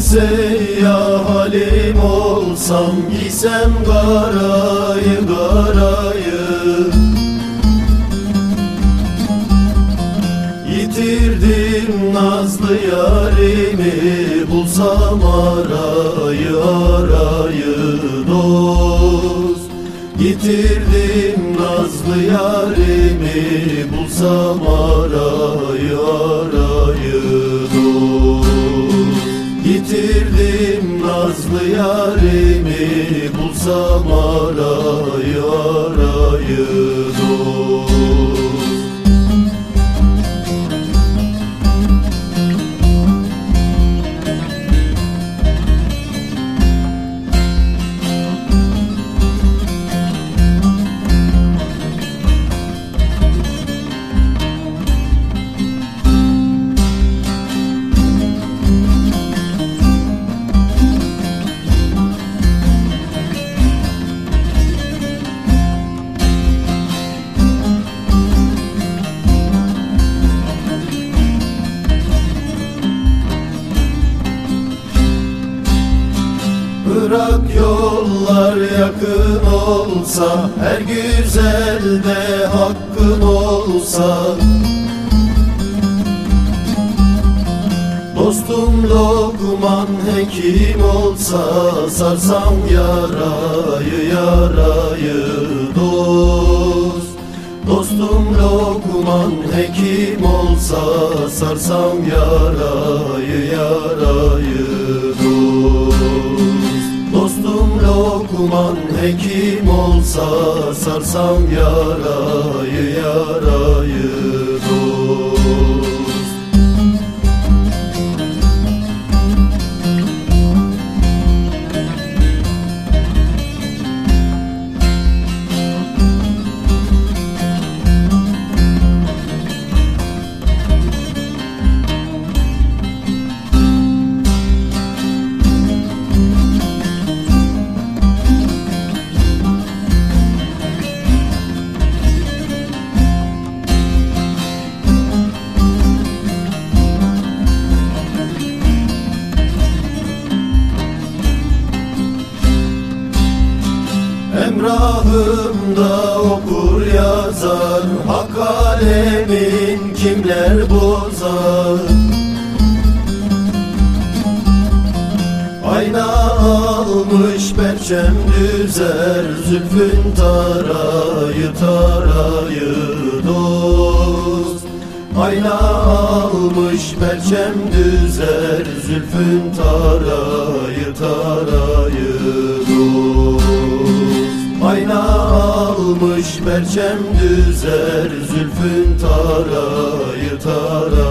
seyyah halim olsam Giysem garayı garayı. Yitirdim nazlı yarimi Bulsam arayı arayı. Dost Yitirdim nazlı yarimi Bulsam arayı arayı. Dost Yitirdim nazlı yarimi Bulsam arayı Bırak yollar yakın olsa Her güzelde hakkın olsa. Dostum Lokman hekim olsa Sarsam yarayı yarayı dost. Dostum Lokman hekim olsa Sarsam yarayı yarayı Lokman hekim olsa Sarsam yarayı yarayı Emrahımda okur yazar Hak alemin kimler bozar? Ayna almış perçem düzer Zülfün tarayı tarayı dost. Ayna almış perçem düzer Zülfün tarayı tarayı perçem düzer Zülfün tarayı tarayı